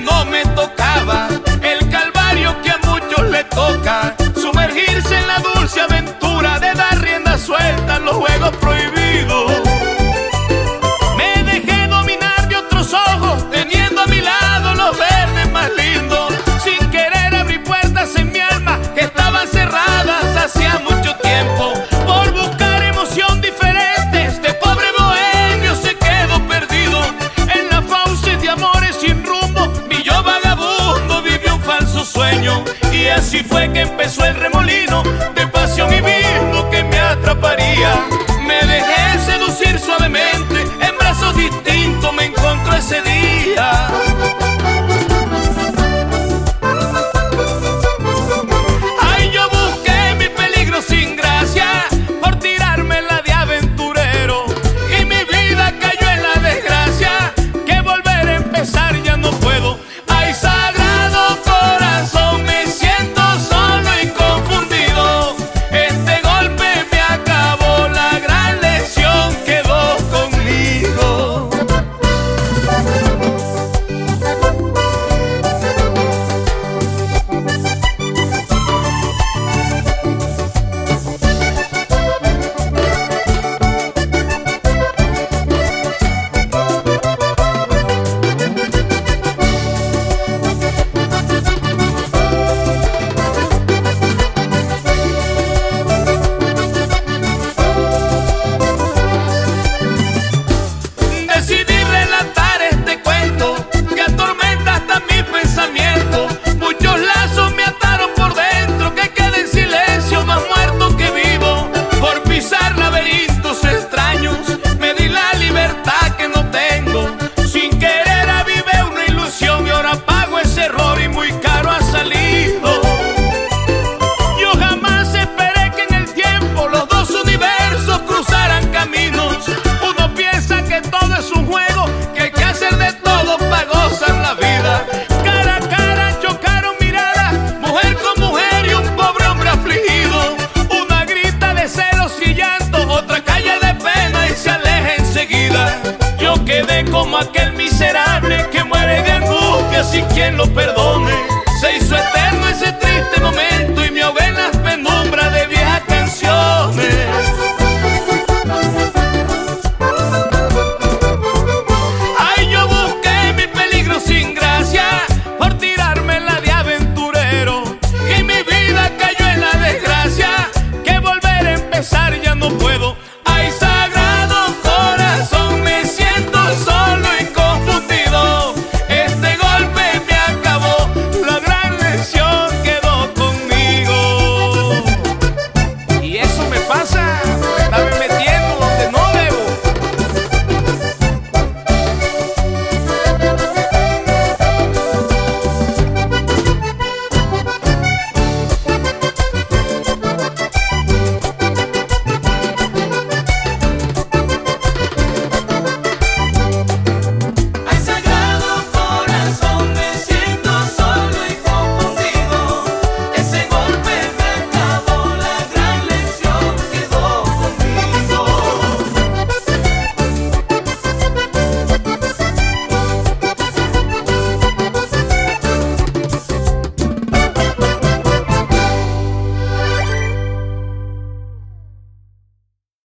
no me tocaba, el calvario que a muchos le toca, sumergirse en la dulce aventura de dar rienda suelta a los juegos prohibidos. Así fue que empezó el remolino. Si quien lo perdone.